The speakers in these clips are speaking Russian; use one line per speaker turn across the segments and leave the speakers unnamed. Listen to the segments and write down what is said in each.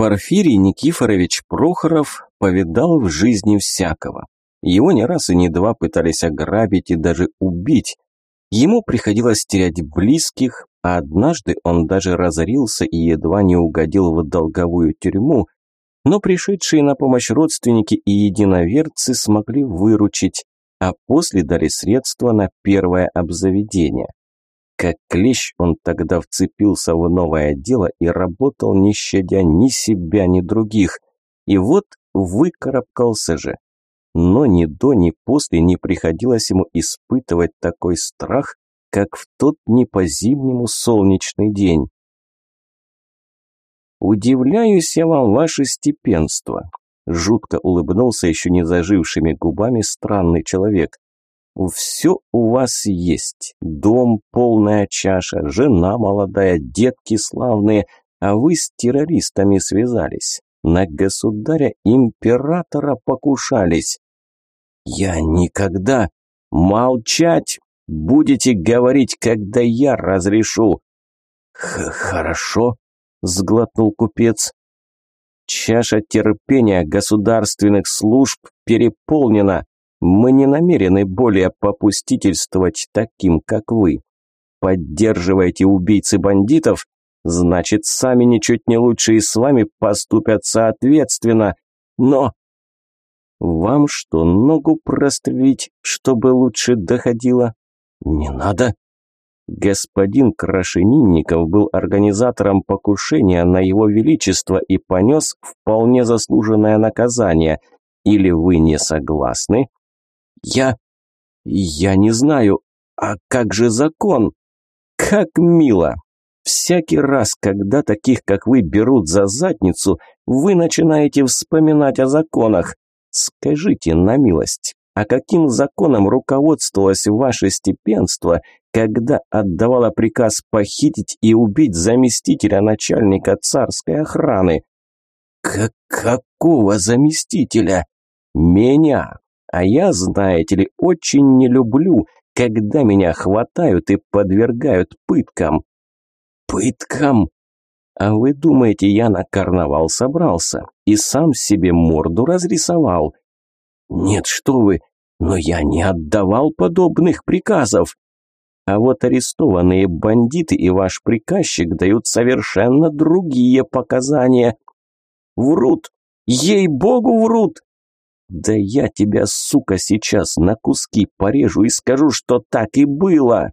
Порфирий Никифорович Прохоров повидал в жизни всякого. Его не раз и не два пытались ограбить и даже убить. Ему приходилось терять близких, а однажды он даже разорился и едва не угодил в долговую тюрьму, но пришедшие на помощь родственники и единоверцы смогли выручить, а после дали средства на первое обзаведение. Как клещ он тогда вцепился в новое дело и работал, не щадя ни себя, ни других. И вот выкарабкался же. Но ни до, ни после не приходилось ему испытывать такой страх, как в тот не по-зимнему солнечный день. «Удивляюсь я вам, ваше степенство», – жутко улыбнулся еще не зажившими губами странный человек. Все у вас есть. Дом, полная чаша, жена молодая, детки славные, а вы с террористами связались. На государя-императора покушались. Я никогда... Молчать! Будете говорить, когда я разрешу. Х Хорошо, сглотнул купец. Чаша терпения государственных служб переполнена. Мы не намерены более попустительствовать таким, как вы. Поддерживаете убийцы бандитов, значит, сами ничуть не лучше и с вами поступят соответственно. Но... Вам что, ногу прострелить, чтобы лучше доходило? Не надо. Господин Крашенинников был организатором покушения на его величество и понес вполне заслуженное наказание. Или вы не согласны, я... я не знаю. А как же закон? Как мило! Всякий раз, когда таких, как вы, берут за задницу, вы начинаете вспоминать о законах. Скажите на милость, а каким законом руководствовалось ваше степенство, когда отдавало приказ похитить и убить заместителя начальника царской охраны? Какого заместителя? Меня. А я, знаете ли, очень не люблю, когда меня хватают и подвергают пыткам. Пыткам? А вы думаете, я на карнавал собрался и сам себе морду разрисовал? Нет, что вы, но я не отдавал подобных приказов. А вот арестованные бандиты и ваш приказчик дают совершенно другие показания. Врут, ей-богу врут. «Да я тебя, сука, сейчас на куски порежу и скажу, что так и было!»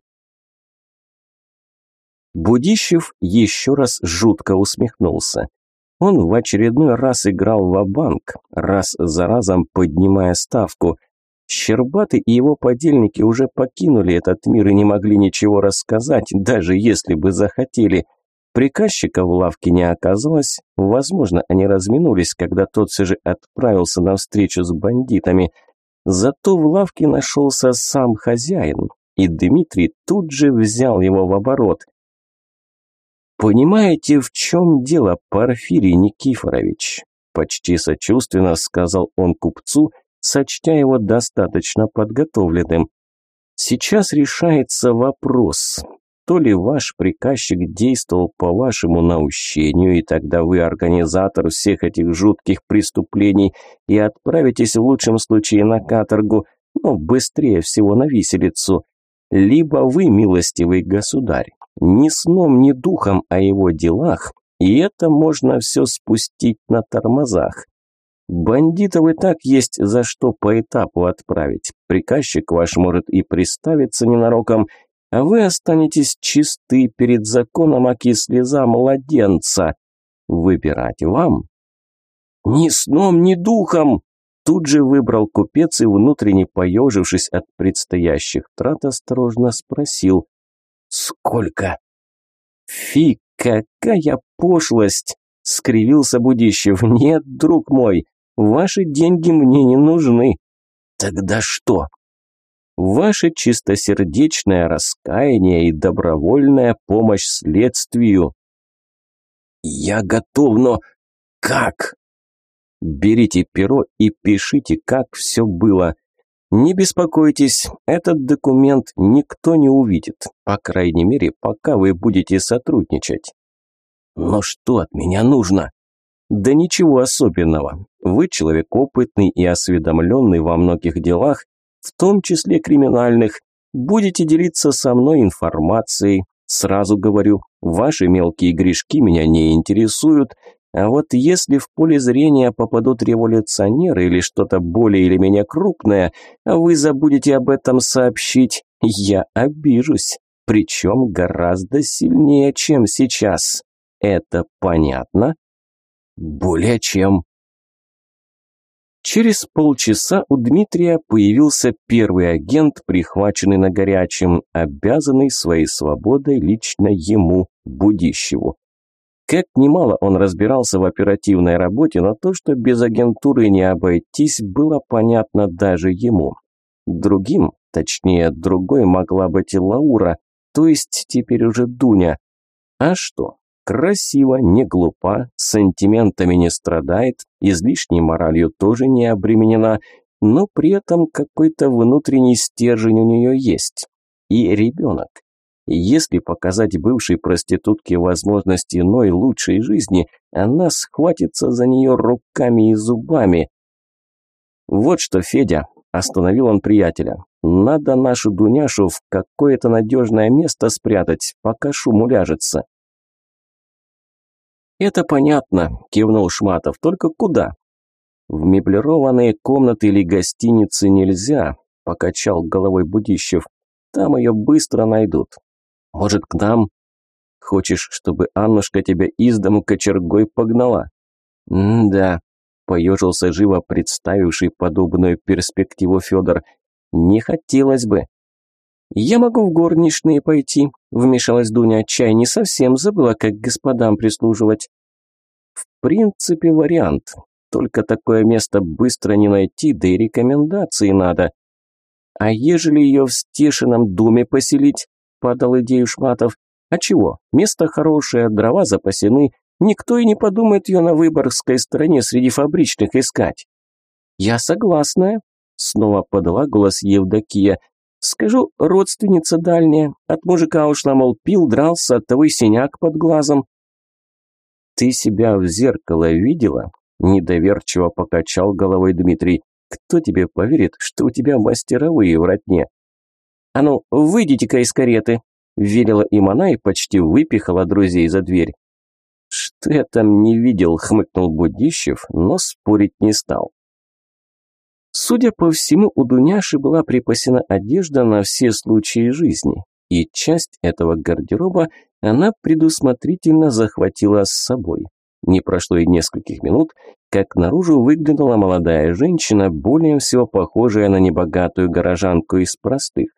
Будищев еще раз жутко усмехнулся. Он в очередной раз играл в банк раз за разом поднимая ставку. Щербаты и его подельники уже покинули этот мир и не могли ничего рассказать, даже если бы захотели – Приказчика в лавке не оказалось, возможно, они разминулись, когда тот все же отправился на встречу с бандитами. Зато в лавке нашелся сам хозяин, и Дмитрий тут же взял его в оборот. «Понимаете, в чем дело, Порфирий Никифорович?» Почти сочувственно сказал он купцу, сочтя его достаточно подготовленным. «Сейчас решается вопрос, то ли ваш приказчик действовал по вашему наущению, и тогда вы организатор всех этих жутких преступлений и отправитесь в лучшем случае на каторгу, но быстрее всего на виселицу. Либо вы, милостивый государь, ни сном, ни духом о его делах, и это можно все спустить на тормозах. Бандитов и так есть за что по этапу отправить. Приказчик ваш может и приставиться ненароком, а вы останетесь чисты перед законом, аки слеза младенца. Выбирать вам? Ни сном, ни духом! Тут же выбрал купец и, внутренне поежившись от предстоящих трат, осторожно спросил. «Сколько?» «Фи, какая пошлость!» — скривился Будищев. «Нет, друг мой, ваши деньги мне не нужны». «Тогда что?» Ваше чистосердечное раскаяние и добровольная помощь следствию. Я готов, но как? Берите перо и пишите, как все было. Не беспокойтесь, этот документ никто не увидит, по крайней мере, пока вы будете сотрудничать. Но что от меня нужно? Да ничего особенного. Вы человек опытный и осведомленный во многих делах, в том числе криминальных. Будете делиться со мной информацией. Сразу говорю, ваши мелкие грешки меня не интересуют, а вот если в поле зрения попадут революционеры или что-то более или менее крупное, вы забудете об этом сообщить, я обижусь, причем гораздо сильнее, чем сейчас. Это понятно? Более чем. Через полчаса у Дмитрия появился первый агент, прихваченный на горячем, обязанный своей свободой лично ему, Будищеву. Как немало он разбирался в оперативной работе, но то, что без агентуры не обойтись, было понятно даже ему. Другим, точнее, другой могла быть и Лаура, то есть теперь уже Дуня. А что? Красиво, не глупа, сантиментами не страдает, излишней моралью тоже не обременена, но при этом какой-то внутренний стержень у нее есть. И ребенок. Если показать бывшей проститутке возможность иной лучшей жизни, она схватится за нее руками и зубами. «Вот что, Федя», – остановил он приятеля, – «надо нашу Дуняшу в какое-то надежное место спрятать, пока шум уляжется». «Это понятно», – кивнул Шматов, – «только куда?» «В меблированные комнаты или гостиницы нельзя», – покачал головой Будищев. «Там ее быстро найдут. Может, к нам? Хочешь, чтобы Аннушка тебя из дому кочергой погнала? М-да, поежился живо представивший подобную перспективу Федор. Не хотелось бы. Я могу в горничные пойти, вмешалась Дуня. Чай не совсем забыла, как господам прислуживать. В принципе, вариант. Только такое место быстро не найти, да и рекомендации надо. А ежели ее в стешином доме поселить? подал идею Шматов. А чего? Место хорошее, дрова запасены. Никто и не подумает ее на Выборгской стороне среди фабричных искать. Я согласна, снова подала голос Евдокия. Скажу, родственница дальняя, от мужика ушла, мол, пил, дрался, от того и синяк под глазом. Ты себя в зеркало видела? Недоверчиво покачал головой Дмитрий. Кто тебе поверит, что у тебя мастеровые в ротне? «А ну, выйдите-ка из кареты!» – велела им она и почти выпихала друзей за дверь. «Что я там не видел?» – хмыкнул Будищев, но спорить не стал. Судя по всему, у Дуняши была припасена одежда на все случаи жизни, и часть этого гардероба она предусмотрительно захватила с собой. Не прошло и нескольких минут, как наружу выглянула молодая женщина, более всего похожая на небогатую горожанку из простых.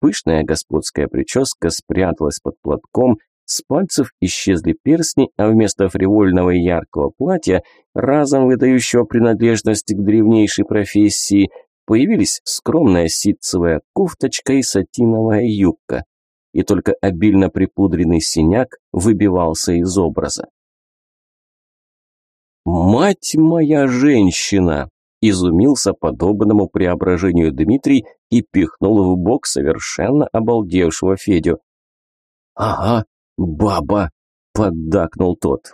Пышная господская прическа спряталась под платком, с пальцев исчезли перстни, а вместо фривольного и яркого платья, разом выдающего принадлежность к древнейшей профессии, появились скромная ситцевая кофточка и сатиновая юбка. И только обильно припудренный синяк выбивался из образа. «Мать моя женщина!» Изумился подобному преображению Дмитрий и пихнул в бок совершенно обалдевшего Федю. «Ага, баба!» – поддакнул тот.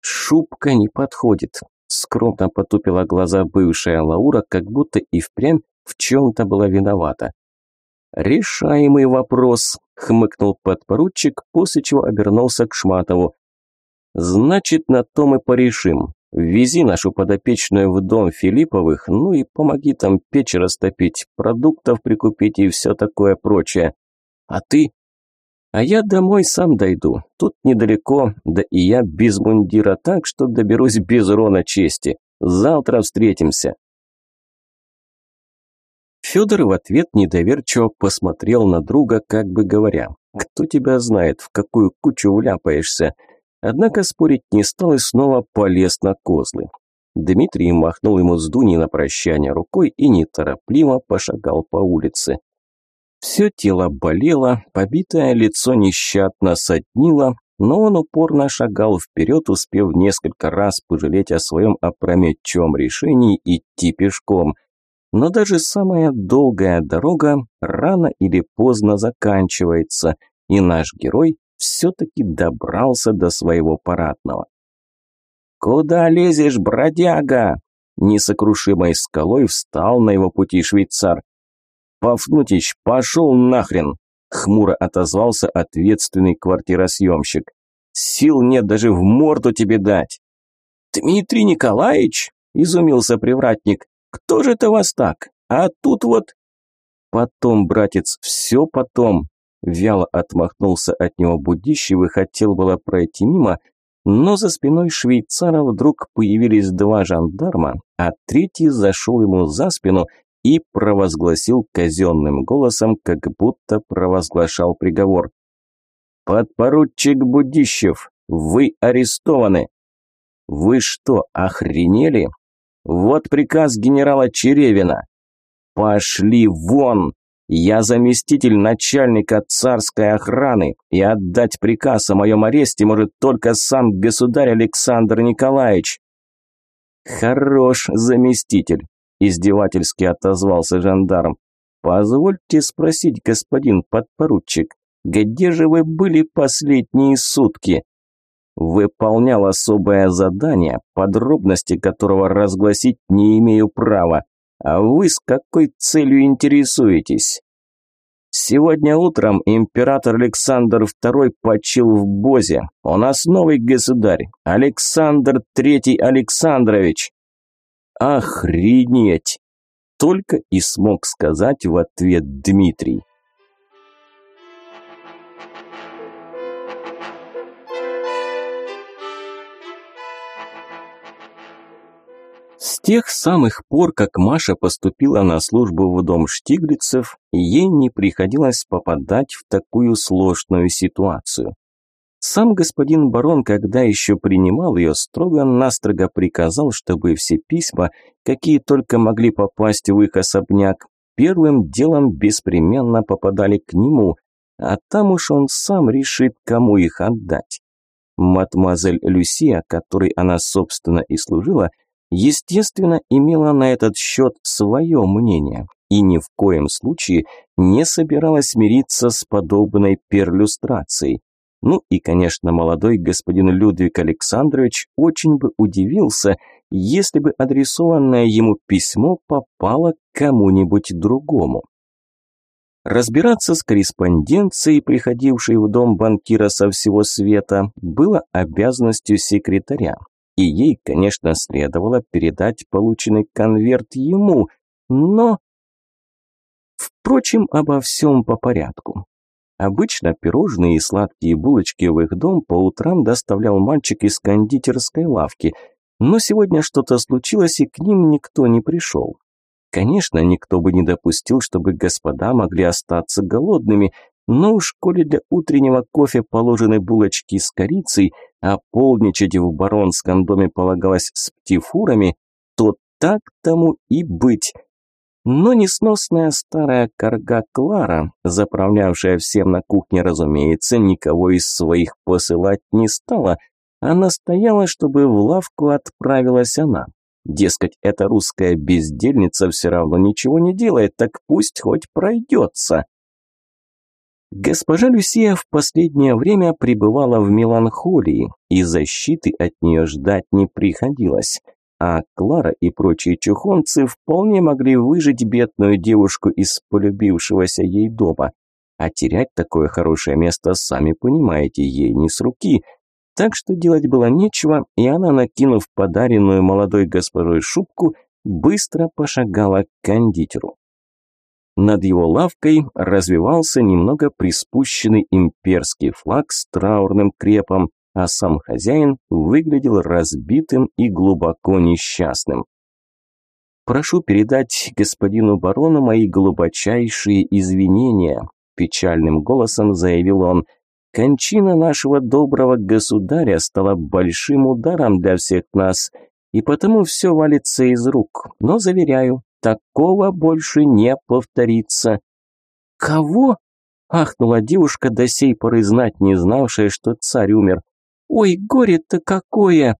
«Шубка не подходит», – скромно потупила глаза бывшая Лаура, как будто и впрямь в чем-то была виновата. «Решаемый вопрос», – хмыкнул подпоручик, после чего обернулся к Шматову. «Значит, на то мы порешим. Вези нашу подопечную в дом Филипповых, ну и помоги там печь растопить, продуктов прикупить и все такое прочее. А ты? А я домой сам дойду. Тут недалеко, да и я без мундира так, что доберусь без урона чести. Завтра встретимся. Федор в ответ недоверчиво посмотрел на друга, как бы говоря, «Кто тебя знает, в какую кучу вляпаешься?» Однако спорить не стал и снова полез на козлы. Дмитрий махнул ему с Дуней на прощание рукой и неторопливо пошагал по улице. Все тело болело, побитое лицо нещадно соднило, но он упорно шагал вперед, успев несколько раз пожалеть о своем опрометчивом решении идти пешком. Но даже самая долгая дорога рано или поздно заканчивается, и наш герой все-таки добрался до своего парадного. «Куда лезешь, бродяга?» Несокрушимой скалой встал на его пути швейцар. «Пафнутич, пошел нахрен!» Хмуро отозвался ответственный квартиросъемщик. «Сил нет даже в морду тебе дать!» «Дмитрий Николаевич?» – изумился привратник. «Кто же это вас так? А тут вот...» «Потом, братец, все потом!» Вяло отмахнулся от него Будищев и хотел было пройти мимо, но за спиной швейцара вдруг появились два жандарма, а третий зашел ему за спину и провозгласил казенным голосом, как будто провозглашал приговор. «Подпоручик Будищев, вы арестованы!» «Вы что, охренели? Вот приказ генерала Черевина!» «Пошли вон!» Я заместитель начальника царской охраны, и отдать приказ о моем аресте может только сам государь Александр Николаевич». «Хорош заместитель», – издевательски отозвался жандарм. «Позвольте спросить, господин подпоручик, где же вы были последние сутки?» «Выполнял особое задание, подробности которого разгласить не имею права. А вы с какой целью интересуетесь? Сегодня утром император Александр II почил в Бозе. У нас новый государь, Александр III Александрович. Охренеть! Только и смог сказать в ответ Дмитрий. С тех самых пор, как Маша поступила на службу в дом Штиглицев, ей не приходилось попадать в такую сложную ситуацию. Сам господин барон, когда еще принимал ее, строго-настрого приказал, чтобы все письма, какие только могли попасть в их особняк, первым делом беспременно попадали к нему, а там уж он сам решит, кому их отдать. Мадемуазель Люсия, которой она, собственно, и служила – естественно, имела на этот счет свое мнение и ни в коем случае не собиралась мириться с подобной перлюстрацией. Ну и, конечно, молодой господин Людвиг Александрович очень бы удивился, если бы адресованное ему письмо попало кому-нибудь другому. Разбираться с корреспонденцией, приходившей в дом банкира со всего света, было обязанностью секретаря, и ей, конечно, следовало передать полученный конверт ему, но... Впрочем, обо всем по порядку. Обычно пирожные и сладкие булочки в их дом по утрам доставлял мальчик из кондитерской лавки, но сегодня что-то случилось, и к ним никто не пришел. Конечно, никто бы не допустил, чтобы господа могли остаться голодными, но уж коли для утреннего кофе положены булочки с корицей, а полничать в баронском доме полагалось с птифурами, то так тому и быть. Но несносная старая корга Клара, заправлявшая всем на кухне, разумеется, никого из своих посылать не стала, а настояла, чтобы в лавку отправилась она. Дескать, эта русская бездельница все равно ничего не делает, так пусть хоть пройдется. Госпожа Люсия в последнее время пребывала в меланхолии, и защиты от нее ждать не приходилось. А Клара и прочие чухонцы вполне могли выжить бедную девушку из полюбившегося ей дома. А терять такое хорошее место, сами понимаете, ей не с руки. Так что делать было нечего, и она, накинув подаренную молодой госпожой шубку, быстро пошагала к кондитеру. Над его лавкой развивался немного приспущенный имперский флаг с траурным крепом, а сам хозяин выглядел разбитым и глубоко несчастным. «Прошу передать господину барону мои глубочайшие извинения», печальным голосом заявил он. «Кончина нашего доброго государя стала большим ударом для всех нас, и потому все валится из рук. Но, заверяю, Такого больше не повторится. Кого? Ахнула девушка, до сей поры знать не знавшая, что царь умер. Ой, горе-то какое!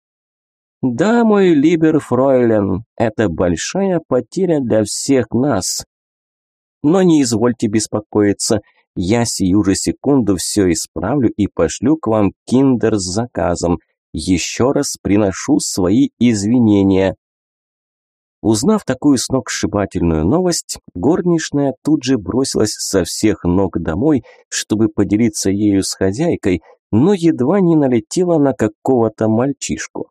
Да, мой либер фройлен, это большая потеря для всех нас. Но не извольте беспокоиться, я сию же секунду все исправлю и пошлю к вам киндер с заказом. Еще раз приношу свои извинения. Узнав такую сногсшибательную новость, горничная тут же бросилась со всех ног домой, чтобы поделиться ею с хозяйкой, но едва не налетела на какого-то мальчишку.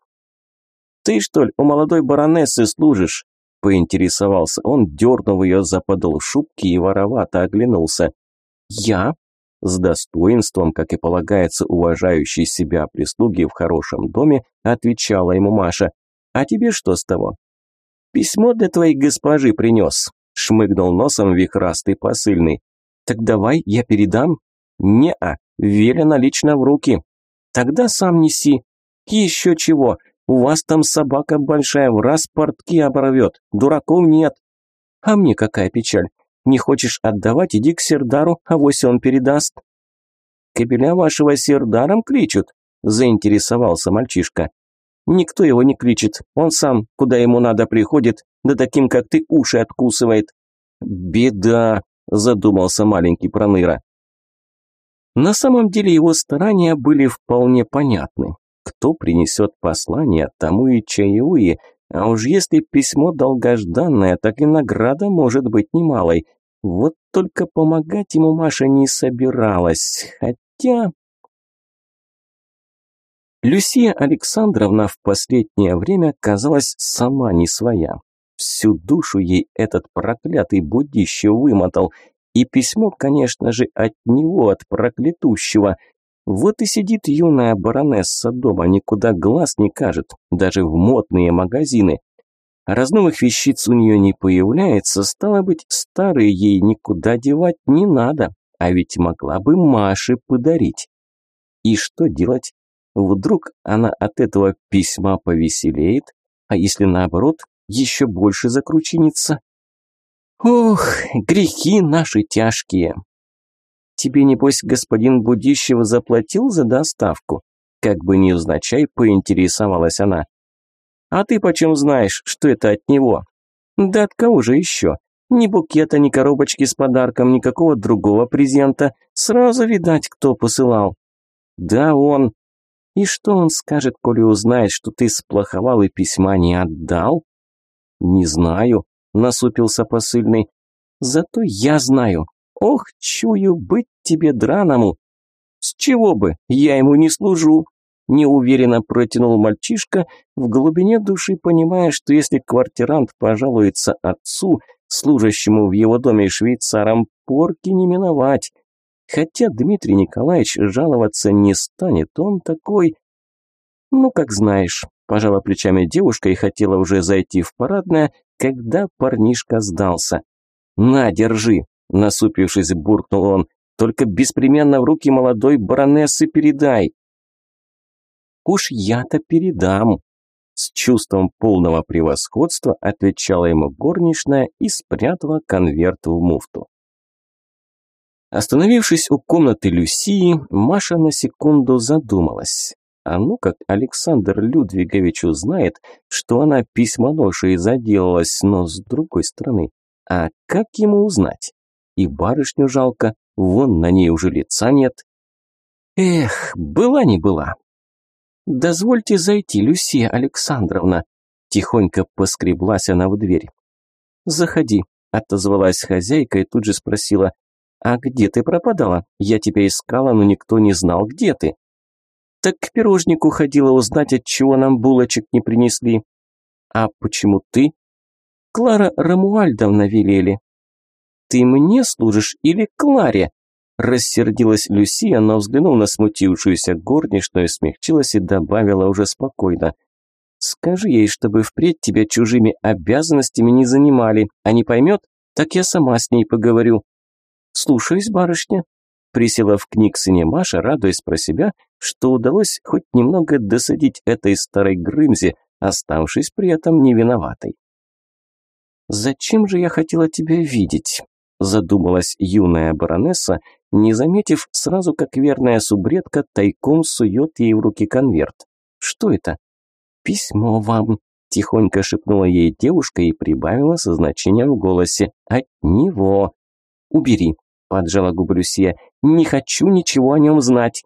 «Ты, что ли, у молодой баронессы служишь?» – поинтересовался он, дернув ее за подол шубки и воровато оглянулся. «Я?» – с достоинством, как и полагается уважающей себя прислуги в хорошем доме, отвечала ему Маша. «А тебе что с того?» «Письмо для твоей госпожи принес», – шмыгнул носом вихрастый посыльный. «Так давай, я передам». «Не-а, велено лично в руки». «Тогда сам неси». «Еще чего, у вас там собака большая, в раз портки оборвет, дураков нет». «А мне какая печаль, не хочешь отдавать, иди к Сердару, а вось он передаст». «Кобеля вашего Сердаром кличут?» – заинтересовался мальчишка. Никто его не кричит, он сам, куда ему надо, приходит, да таким, как ты, уши откусывает. Беда, задумался маленький проныра. На самом деле его старания были вполне понятны. Кто принесет послание, тому и чаевые, а уж если письмо долгожданное, так и награда может быть немалой. Вот только помогать ему Маша не собиралась, хотя... Люсия Александровна в последнее время казалась сама не своя. Всю душу ей этот проклятый будище вымотал, и письмо, конечно же, от него, от проклятущего. Вот и сидит юная баронесса дома, никуда глаз не кажет, даже в модные магазины. Раз новых вещиц у нее не появляется, стало быть, старые ей никуда девать не надо, а ведь могла бы Маше подарить. И что делать? Вдруг она от этого письма повеселеет, а если наоборот, еще больше закручинится? Ох, грехи наши тяжкие. Тебе, небось, господин Будищев заплатил за доставку? Как бы невзначай поинтересовалась она. А ты почем знаешь, что это от него? Да от кого же еще? Ни букета, ни коробочки с подарком, никакого другого презента. Сразу видать, кто посылал. Да он, и что он скажет, коли узнает, что ты сплоховал и письма не отдал? Не знаю, насупился посыльный. Зато я знаю. Ох, чую быть тебе драному. С чего бы, я ему не служу. Неуверенно протянул мальчишка, в глубине души понимая, что если квартирант пожалуется отцу, служащему в его доме швейцарам, порки не миновать. Хотя Дмитрий Николаевич жаловаться не станет, он такой... Ну, как знаешь, пожала плечами девушка и хотела уже зайти в парадное, когда парнишка сдался. «На, держи!» – насупившись, буркнул он. «Только беспременно в руки молодой баронессы передай!» «Уж я-то передам!» С чувством полного превосходства отвечала ему горничная и спрятала конверт в муфту. Остановившись у комнаты Люсии, Маша на секунду задумалась. А ну как Александр Людвигович узнает, что она письмоношей заделалась, но с другой стороны, а как ему узнать? И барышню жалко, вон на ней уже лица нет. Эх, была не была. «Дозвольте зайти, Люсия Александровна», – тихонько поскреблась она в дверь. «Заходи», – отозвалась хозяйка и тут же спросила, «А где ты пропадала? Я тебя искала, но никто не знал, где ты». «Так к пирожнику ходила узнать, от чего нам булочек не принесли». «А почему ты?» «Клара Рамуальдовна велели». «Ты мне служишь или Кларе?» Рассердилась Люсия, но взглянув на смутившуюся горничную, смягчилась и добавила уже спокойно. «Скажи ей, чтобы впредь тебя чужими обязанностями не занимали, а не поймет, так я сама с ней поговорю. «Слушаюсь, барышня», – присела в книг сыне Маша, радуясь про себя, что удалось хоть немного досадить этой старой Грымзе, оставшись при этом невиноватой. «Зачем же я хотела тебя видеть?» – задумалась юная баронесса, не заметив сразу, как верная субредка тайком сует ей в руки конверт. «Что это?» «Письмо вам», – тихонько шепнула ей девушка и прибавила со значением в голосе. «От него». «Убери», поджала губы Люсия. «Не хочу ничего о нем знать».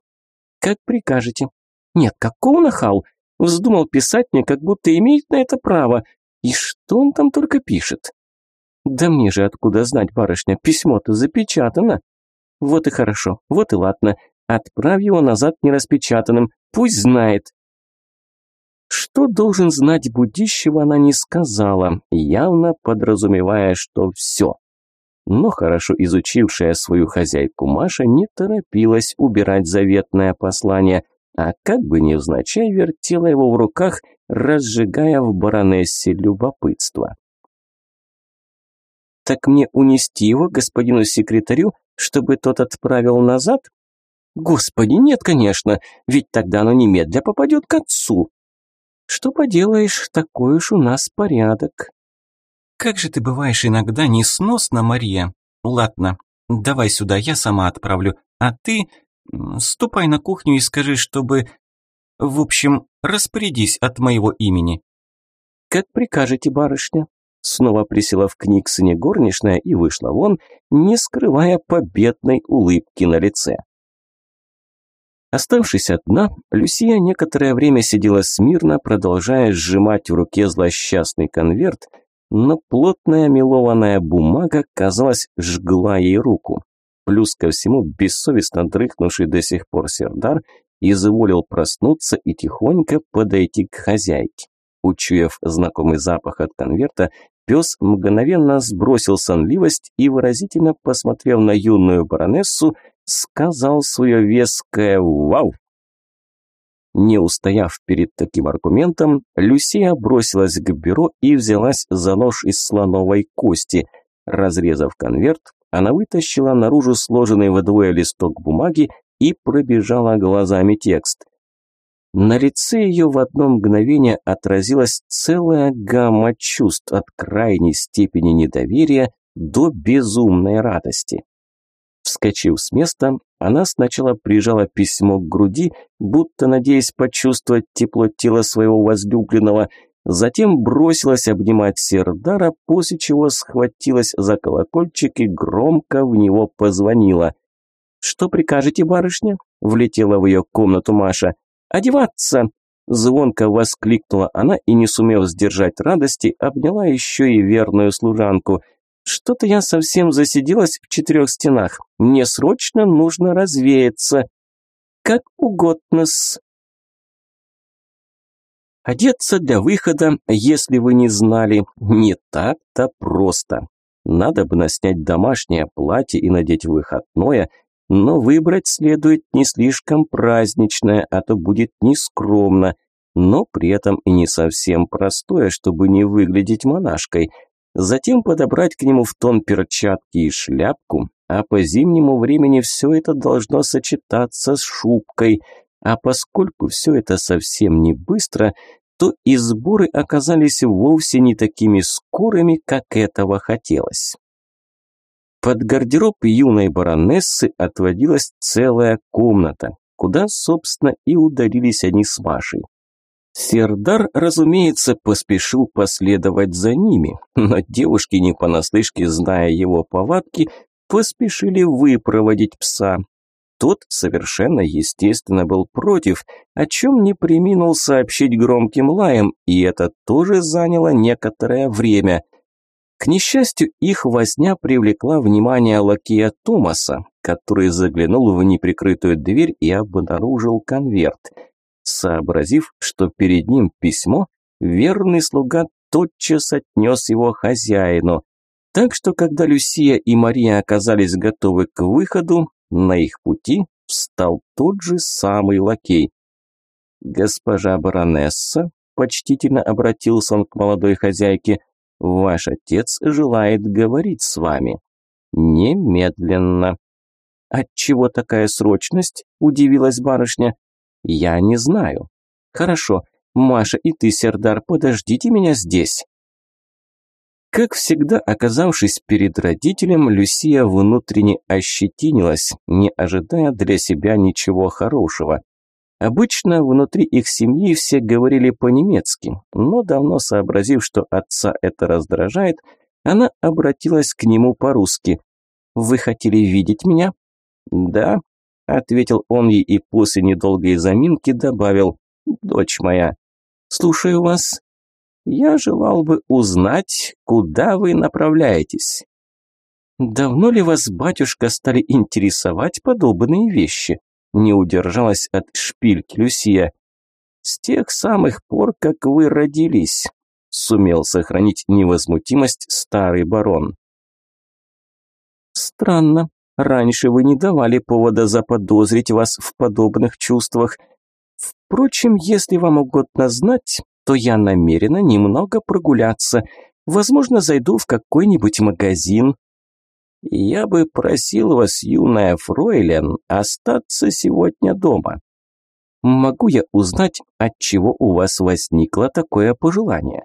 «Как прикажете».
Нет, какого нахал? Вздумал писать мне, как будто имеет на это право. И что он там только пишет? Да мне же откуда знать, барышня, письмо-то запечатано. Вот и хорошо, вот и ладно. Отправь его назад нераспечатанным, пусть знает. Что должен знать Будищева, она не сказала, явно подразумевая, что все. Но хорошо изучившая свою хозяйку Маша не торопилась убирать заветное послание, а как бы невзначай вертела его в руках, разжигая в баронессе любопытство. «Так мне унести его господину секретарю, чтобы тот отправил назад?» «Господи, нет, конечно, ведь тогда оно немедля попадет к отцу», что поделаешь, такой уж у нас порядок.
Как же ты бываешь иногда несносна, Мария. Ладно, давай сюда, я сама отправлю. А ты ступай на кухню и скажи, чтобы... В общем, распорядись от моего имени.
Как прикажете, барышня. Снова присела в книгсоне горничная и вышла вон, не скрывая победной улыбки на лице. Оставшись одна, Люсия некоторое время сидела смирно, продолжая сжимать в руке злосчастный конверт, но плотная мелованная бумага, казалось, жгла ей руку. Плюс ко всему, бессовестно дрыхнувший до сих пор Сердар изволил проснуться и тихонько подойти к хозяйке. Учуяв знакомый запах от конверта, пес мгновенно сбросил сонливость и, выразительно посмотрев на юную баронессу, сказал свое веское «Вау!». Не устояв перед таким аргументом, Люсия бросилась к бюро и взялась за нож из слоновой кости. Разрезав конверт, она вытащила наружу сложенный вдвое листок бумаги и пробежала глазами текст. На лице ее в одно мгновение отразилась целая гамма чувств от крайней степени недоверия до безумной радости. Вскочив с места, она сначала прижала письмо к груди, будто надеясь почувствовать тепло тела своего возлюбленного, затем бросилась обнимать Сердара, после чего схватилась за колокольчик и громко в него позвонила. «Что прикажете, барышня?» – влетела в ее комнату Маша. «Одеваться!» – звонко воскликнула она и, не сумев сдержать радости, обняла еще и верную служанку – что-то я совсем засиделась в четырех стенах. Мне срочно нужно развеяться. Как угодно-с. Одеться для выхода, если вы не знали, не так-то просто. Надо бы наснять домашнее платье и надеть выходное, но выбрать следует не слишком праздничное, а то будет нескромно, но при этом и не совсем простое, чтобы не выглядеть монашкой – затем подобрать к нему в тон перчатки и шляпку, а по зимнему времени все это должно сочетаться с шубкой, а поскольку все это совсем не быстро, то и сборы оказались вовсе не такими скорыми, как этого хотелось. Под гардероб юной баронессы отводилась целая комната, куда, собственно, и удалились они с Машей. Сердар, разумеется, поспешил последовать за ними, но девушки, не понаслышке зная его повадки, поспешили выпроводить пса. Тот совершенно естественно был против, о чем не приминул сообщить громким лаем, и это тоже заняло некоторое время. К несчастью, их возня привлекла внимание лакея Томаса, который заглянул в неприкрытую дверь и обнаружил конверт – Сообразив, что перед ним письмо, верный слуга тотчас отнес его хозяину. Так что, когда Люсия и Мария оказались готовы к выходу, на их пути встал тот же самый лакей. «Госпожа баронесса», – почтительно обратился он к молодой хозяйке, – «ваш отец желает говорить с вами». «Немедленно». «Отчего такая срочность?» – удивилась барышня. Я не знаю. Хорошо, Маша и ты, Сердар, подождите меня здесь. Как всегда, оказавшись перед родителем, Люсия внутренне ощетинилась, не ожидая для себя ничего хорошего. Обычно внутри их семьи все говорили по-немецки, но давно сообразив, что отца это раздражает, она обратилась к нему по-русски. «Вы хотели видеть меня?» «Да». Ответил он ей и после недолгой заминки добавил «Дочь моя, слушаю вас. Я желал бы узнать, куда вы направляетесь». «Давно ли вас, батюшка, стали интересовать подобные вещи?» Не удержалась от шпильки Люсия. «С тех самых пор, как вы родились», – сумел сохранить невозмутимость старый барон. «Странно. Раньше вы не давали повода заподозрить вас в подобных чувствах. Впрочем, если вам угодно знать, то я намерена немного прогуляться. Возможно, зайду в какой-нибудь магазин, я бы просил вас, юная фройлен, остаться сегодня дома. Могу я узнать, от чего у вас возникло такое пожелание?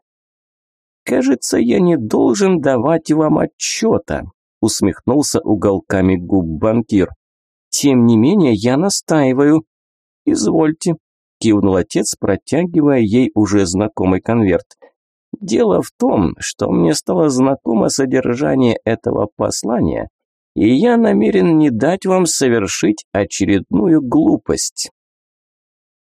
Кажется, я не должен давать вам отчета, усмехнулся уголками губ банкир. Тем не менее, я настаиваю. Извольте, кивнул отец, протягивая ей уже знакомый конверт. Дело в том, что мне стало знакомо содержание этого послания, и я намерен не дать вам совершить очередную глупость.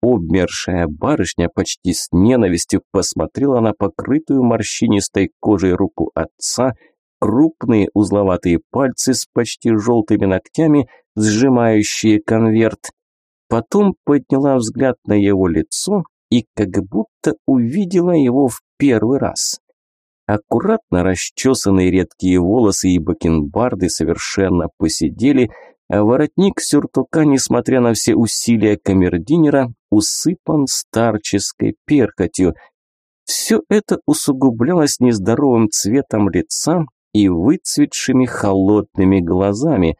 Обмершая барышня почти с ненавистью посмотрела на покрытую морщинистой кожей руку отца, крупные узловатые пальцы с почти желтыми ногтями, сжимающие конверт. Потом подняла взгляд на его лицо и как будто увидела его в первый раз. Аккуратно расчесанные редкие волосы и бакенбарды совершенно посидели, а воротник сюртука, несмотря на все усилия камердинера, усыпан старческой перхотью. Все это усугублялось нездоровым цветом лица и выцветшими холодными глазами.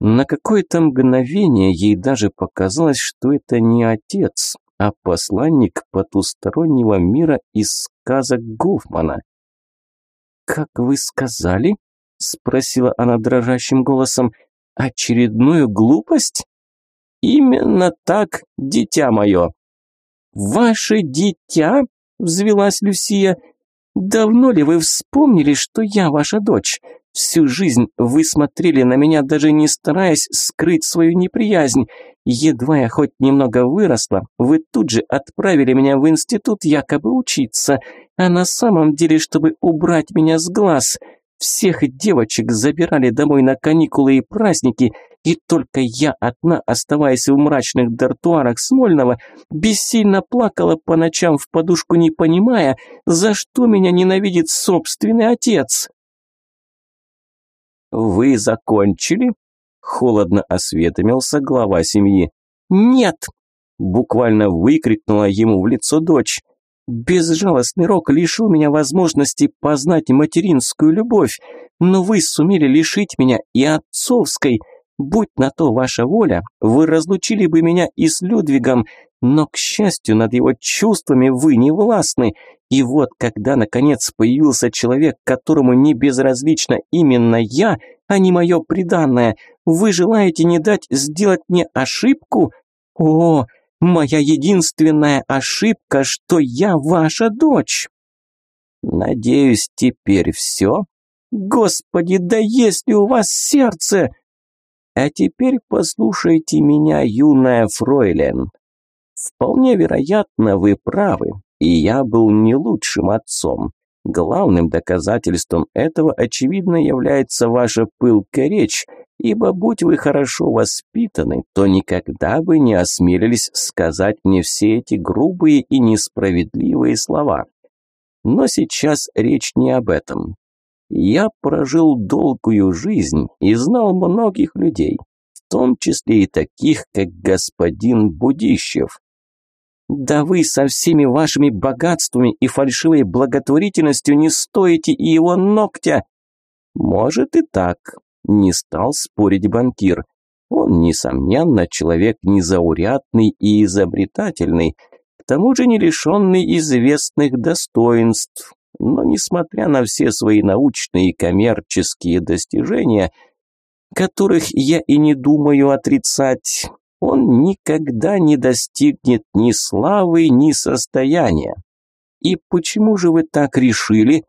На какое-то мгновение ей даже показалось, что это не отец, а посланник потустороннего мира из сказок Гофмана. «Как вы сказали?» – спросила она дрожащим голосом. «Очередную глупость?» «Именно так, дитя мое!» «Ваше дитя?» – взвелась Люсия. «Давно ли вы вспомнили, что я ваша дочь? Всю жизнь вы смотрели на меня, даже не стараясь скрыть свою неприязнь. Едва я хоть немного выросла, вы тут же отправили меня в институт якобы учиться, а на самом деле, чтобы убрать меня с глаз. Всех девочек забирали домой на каникулы и праздники, и только я одна, оставаясь в мрачных дартуарах Смольного, бессильно плакала по ночам в подушку, не понимая, за что меня ненавидит собственный отец. «Вы закончили?» – холодно осведомился глава семьи. «Нет!» – буквально выкрикнула ему в лицо дочь. «Безжалостный рок лишил меня возможности познать материнскую любовь, но вы сумели лишить меня и отцовской. Будь на то ваша воля, вы разлучили бы меня и с Людвигом, но, к счастью, над его чувствами вы не властны. И вот, когда, наконец, появился человек, которому не безразлично именно я, а не мое преданное, вы желаете не дать сделать мне ошибку? О, моя единственная ошибка, что я ваша дочь. Надеюсь, теперь все? Господи, да есть ли у вас сердце? А теперь послушайте меня, юная фройлен. Вполне вероятно, вы правы, и я был не лучшим отцом. Главным доказательством этого, очевидно, является ваша пылкая речь, ибо будь вы хорошо воспитаны, то никогда бы не осмелились сказать мне все эти грубые и несправедливые слова. Но сейчас речь не об этом. Я прожил долгую жизнь и знал многих людей, в том числе и таких, как господин Будищев. Да вы со всеми вашими богатствами и фальшивой благотворительностью не стоите и его ногтя. Может и так, не стал спорить банкир. Он, несомненно, человек незаурядный и изобретательный, к тому же не лишенный известных достоинств. Но, несмотря на все свои научные и коммерческие достижения, которых я и не думаю отрицать, он никогда не достигнет ни славы, ни состояния. И почему же вы так решили?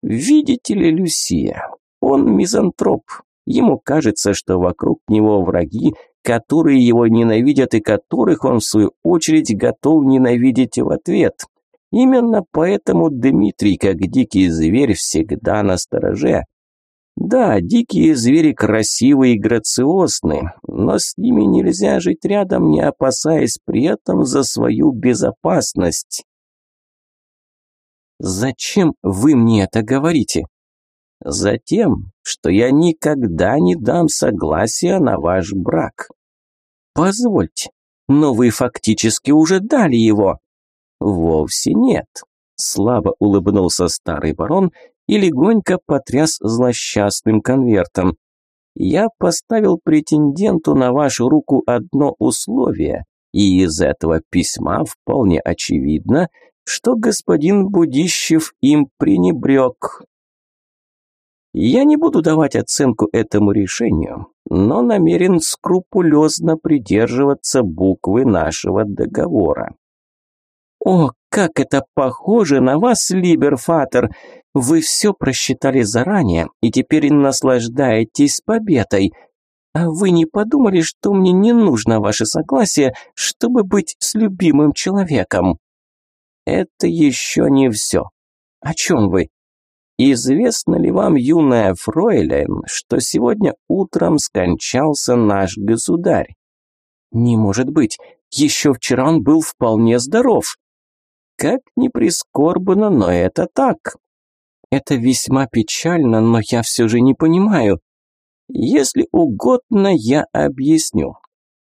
Видите ли, Люсия, он мизантроп. Ему кажется, что вокруг него враги,
которые его ненавидят и которых он, в свою очередь, готов ненавидеть в ответ. Именно поэтому Дмитрий, как дикий зверь, всегда на стороже. Да, дикие звери красивые и грациозны, но с ними нельзя жить рядом, не опасаясь при этом за свою безопасность.
«Зачем вы мне это говорите?»
Затем, что я никогда не дам согласия на ваш брак.
Позвольте, но вы фактически уже дали его.
Вовсе нет. Слабо улыбнулся старый барон и легонько потряс злосчастным конвертом. Я поставил претенденту на вашу руку одно условие, и из этого письма вполне очевидно, что господин Будищев им пренебрег. Я не буду давать оценку этому решению, но намерен скрупулезно придерживаться буквы нашего договора.
О, как это похоже на вас, Либерфатер! Вы все просчитали заранее и теперь наслаждаетесь победой. А вы не подумали, что мне не нужно ваше согласие, чтобы быть с любимым человеком?
Это еще не все.
О чем вы?
Известно ли вам, юная фройлен, что сегодня утром скончался наш государь?
Не может быть, еще вчера он был вполне здоров.
Как ни прискорбно, но это так.
Это весьма печально, но я все же не понимаю.
Если угодно, я объясню.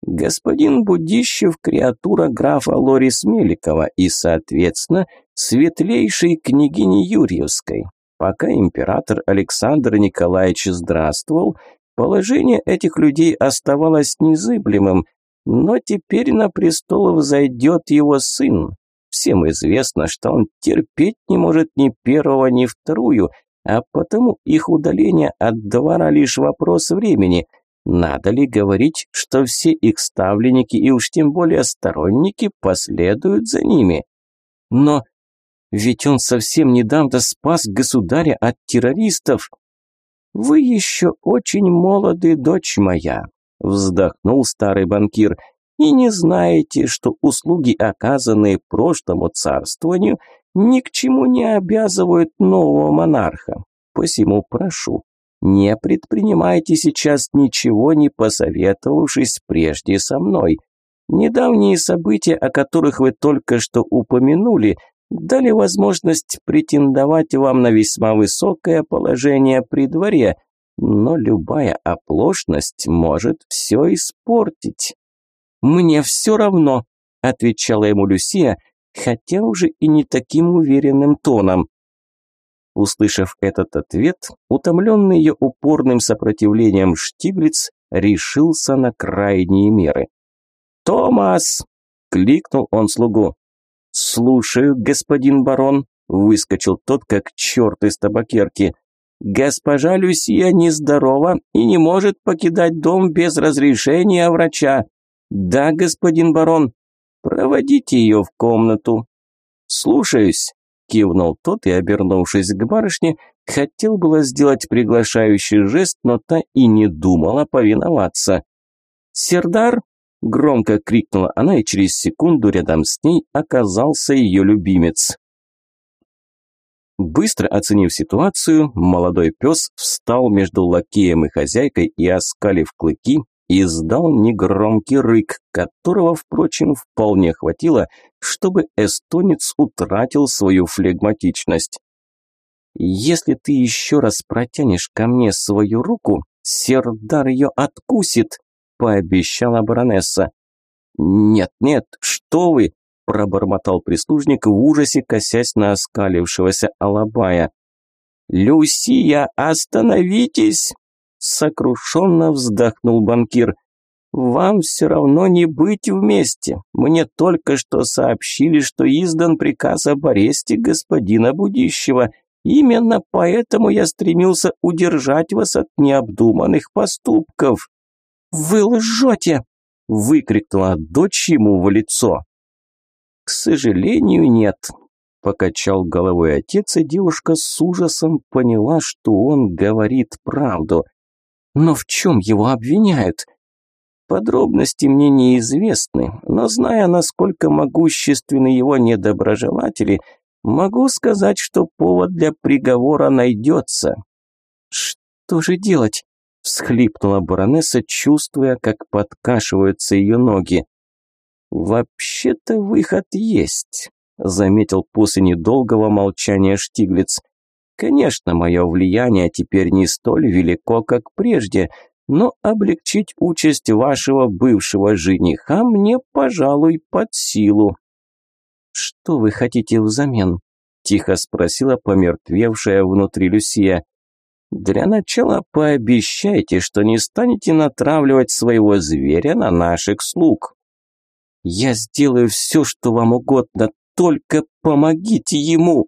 Господин Будищев – креатура графа Лорис Меликова и, соответственно, светлейшей княгини Юрьевской. Пока император Александр Николаевич здравствовал, положение этих людей оставалось незыблемым, но теперь на престол взойдет его сын. Всем известно, что он терпеть не может ни первого, ни вторую, а потому их удаление от двора лишь вопрос времени. Надо ли говорить, что все их ставленники и уж тем более сторонники последуют за ними?
Но ведь он совсем недавно спас государя от террористов.
Вы еще очень молоды, дочь моя, вздохнул старый банкир, и не знаете, что услуги, оказанные прошлому царствованию, ни к чему не обязывают нового монарха. Посему прошу, не предпринимайте сейчас ничего, не посоветовавшись прежде со мной. Недавние события, о которых вы только что упомянули, дали возможность претендовать вам на весьма высокое положение при дворе, но любая оплошность может все испортить.
«Мне все равно», – отвечала ему Люсия, хотя уже и не таким уверенным тоном.
Услышав этот ответ, утомленный ее упорным сопротивлением Штиглиц решился на крайние меры. «Томас!» – кликнул он слугу. «Слушаю, господин барон», – выскочил тот, как черт из табакерки. «Госпожа Люсия нездорова и не может покидать дом без разрешения врача. Да, господин барон, проводите ее в комнату». «Слушаюсь», – кивнул тот и, обернувшись к барышне, хотел было сделать приглашающий жест, но та и не думала повиноваться. «Сердар?» Громко крикнула она, и через секунду рядом с ней оказался ее любимец. Быстро оценив ситуацию, молодой пес встал между лакеем и хозяйкой и, оскалив клыки, издал негромкий рык, которого, впрочем, вполне хватило, чтобы эстонец утратил свою флегматичность. «Если ты еще раз протянешь ко мне свою руку, Сердар ее откусит», пообещала баронесса. «Нет, нет, что вы!» – пробормотал прислужник в ужасе, косясь на оскалившегося Алабая. «Люсия, остановитесь!» – сокрушенно вздохнул банкир. «Вам все равно не быть вместе. Мне только что сообщили, что издан приказ об аресте господина Будищева. Именно поэтому я стремился удержать вас от необдуманных поступков». «Вы лжете!» – выкрикнула дочь ему в лицо. «К сожалению, нет», – покачал головой отец, и девушка с ужасом поняла, что он говорит правду. «Но в чем его обвиняют?» Подробности мне неизвестны, но зная, насколько могущественны его недоброжелатели, могу сказать, что повод для приговора найдется.
Что же делать? всхлипнула баронесса, чувствуя, как подкашиваются ее ноги.
«Вообще-то выход есть», – заметил после недолгого молчания Штиглиц. «Конечно, мое влияние теперь не столь велико, как прежде, но облегчить участь вашего бывшего жениха мне, пожалуй, под силу».
«Что вы хотите взамен?» – тихо спросила помертвевшая внутри Люсия.
Для начала пообещайте, что не станете натравливать своего зверя на наших слуг.
Я сделаю все, что вам угодно, только помогите ему.